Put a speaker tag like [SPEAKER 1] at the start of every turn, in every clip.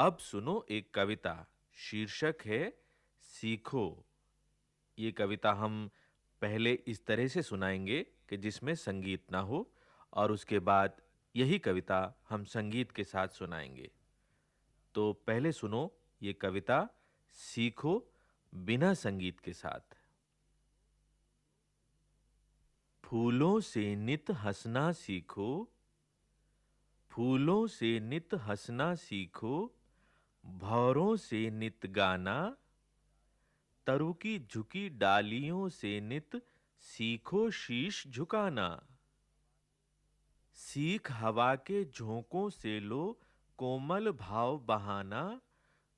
[SPEAKER 1] अब सुनो एक कविता। शीर्षक है, सीखो। ये कविता हम पहले इस तरह से सुनाएँगे कि जिसमें संगीत ना हो और उसके बाद यही कविता हम संगीत के साथ सुनाएँगे। तो पहले सुनो ये कविता, सीखो बिना संगीत के साथ। फूलों से नित हंसना सीखो, फूलों से नित हंसना सीखो भौरों से नित गाना, तरु की झुकी डालियों से नित सीखो शीश झुकाना। सीख हवा के झोंकों से लो कोमल भाव बहाना,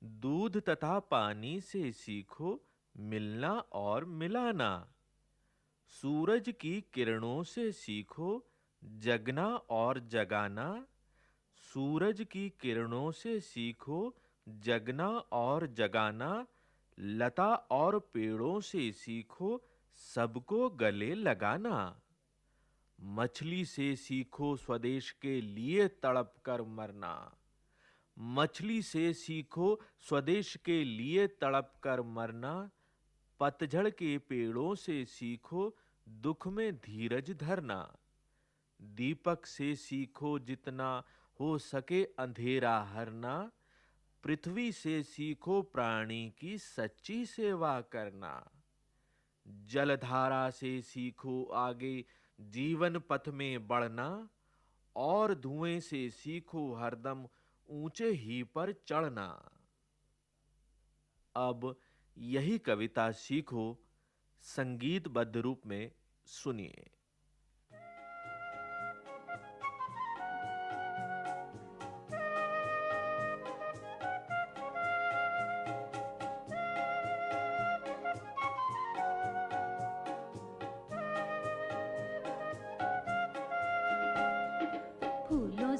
[SPEAKER 1] दूध तथा पानी से सीखो मिलना और मिलाना। सूरज की किरणों से सीखो जगना और जगाना, सूरज की किरणों से सीखो जगना और जगाना, लता और पेड़ों से सीखो, सबको गले लगाना। मछली से सीखो, स्वदेश के लिए तड़प कर मरना। मछली से सीखो, स्वदेश के लिए तड़प कर मरना। पतझड़ के पेड़ों से सीखो, दुख में धीरज धरना। दीपक से सीखो, जितना हो सके अंधेरा हरना। पृथ्वी से सीखो प्राणी की सच्ची सेवा करना। जलधारा से सीखो आगे जीवन पथ में बढ़ना, और धुएँ से सीखो हरदम ऊँचे ही पर चढ़ना। अब यही कविता सीखो, संगीतबद्ध रूप में सुनिए।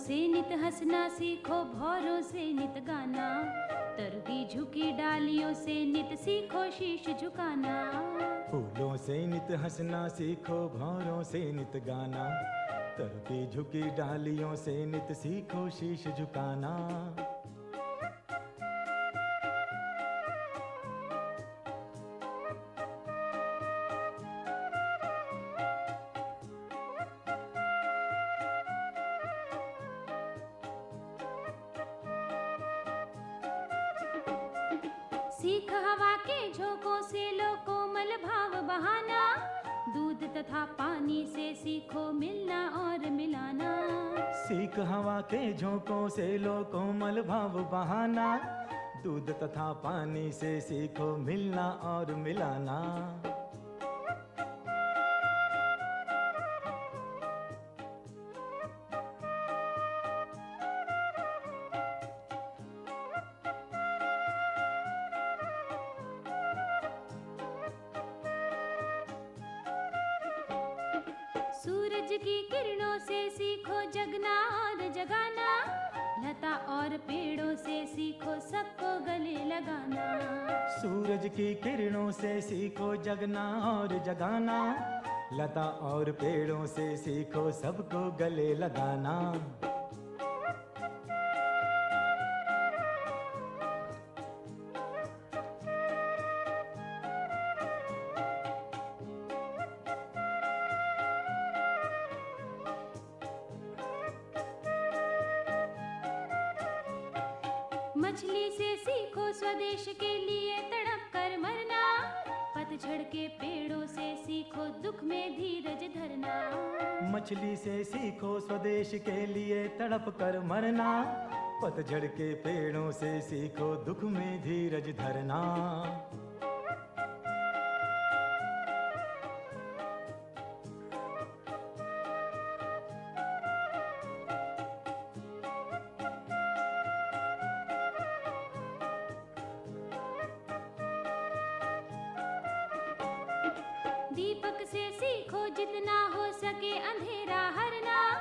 [SPEAKER 2] से नित हंसना सीखो, भौरों से नित गाना। तरगी झुकी डालियों से नित सीखो, शीश झुकाना।
[SPEAKER 3] फूलों से नित हंसना सीखो, भौरों से नित गाना। तरगी झुकी डालियों से नित सीखो, शीश झुकाना।
[SPEAKER 2] सीख हवा के झोंकों से लो कोमल भाव बहाना। दूध तथा पानी से सीखो मिलना और मिलाना।
[SPEAKER 3] सीख हवा के झोंकों से लो कोमल भाव बहाना। दूध तथा पानी से सीखो मिलना और मिलाना।
[SPEAKER 2] की किरणों से सीखो जगना और जगाना। लता और पेड़ों से सीखो सबको गले लगाना।
[SPEAKER 3] सूरज की किरणों से सीखो जगना और जगाना। लता और पेड़ों से सीखो सबको गले लगाना।
[SPEAKER 2] मछली से सीखो स्वदेश के लिए तड़प कर मरना। पतझड़ के पेड़ों से सीखो दुख में धीरज धरना।
[SPEAKER 3] मछली से सीखो स्वदेश के लिए तड़प कर मरना। पतझड़ के पेड़ों से सीखो दुख में धीरज धरना।
[SPEAKER 2] से सीखो जितना हो सके अंधेरा हरना।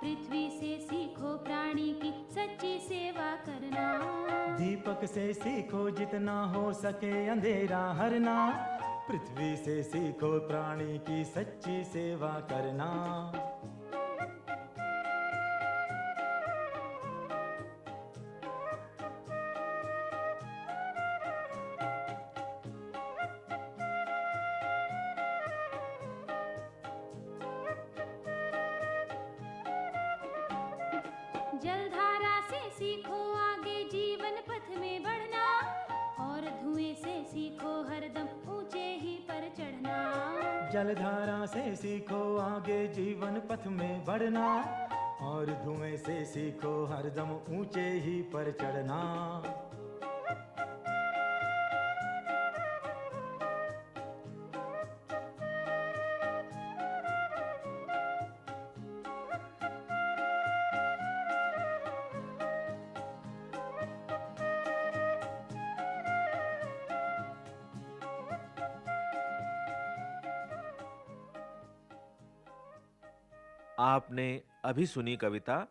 [SPEAKER 2] पृथ्वी से सीखो प्राणी की सच्ची सेवा करना।
[SPEAKER 3] दीपक से सीखो जितना हो सके अंधेरा हरना। पृथ्वी से सीखो प्राणी की सच्ची सेवा करना।
[SPEAKER 2] जलधारा से सीखो आगे जीवन पथ में बढ़ना, और धुएँ से सीखो हरदम ऊँचे ही पर चढ़ना।
[SPEAKER 3] जलधारा से सीखो आगे जीवन पथ में बढ़ना, और धुएँ से सीखो हरदम ऊँचे ही पर चढ़ना।
[SPEAKER 1] आपने अभी सुनी कविता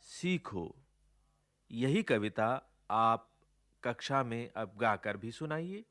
[SPEAKER 1] सीखो। यही कविता आप कक्षा में अब गाकर भी सुनाइए।